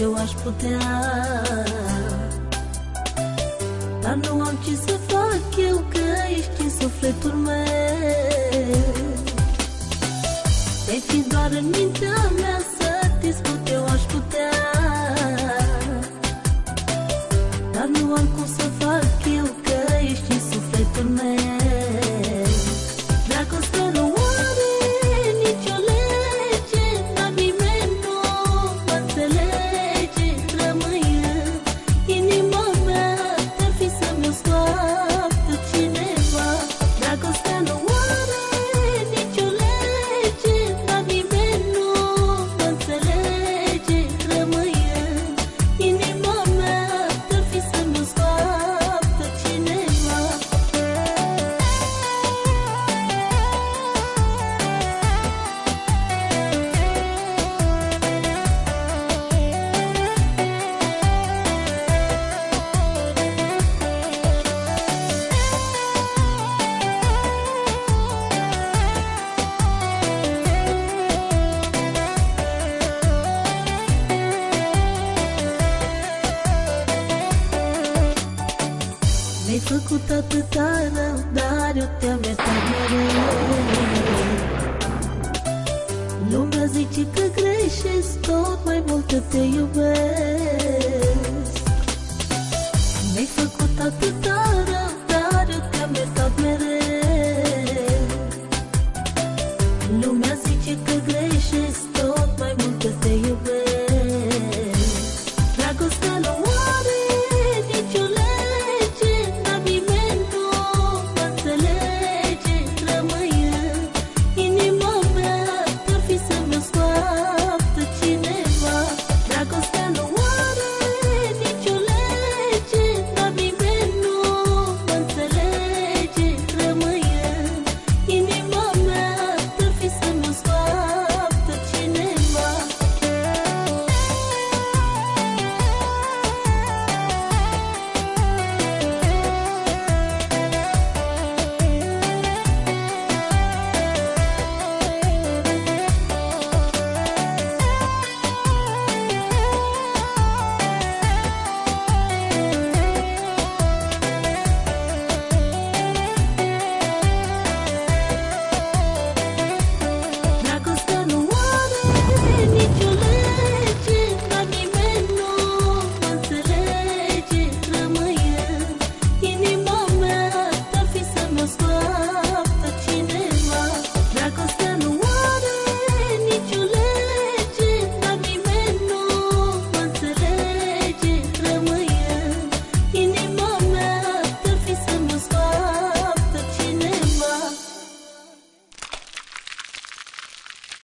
eu aș putea. Dar nu am ce să fac eu Că ești în sufletul meu. Te fi doar în mintea mea Să disput eu aș putea Mi-ai făcut atâta rău, dar eu te-am iertat mereu Lumea zice că greșesc, tot mai mult te iubesc. Mi-ai făcut atâta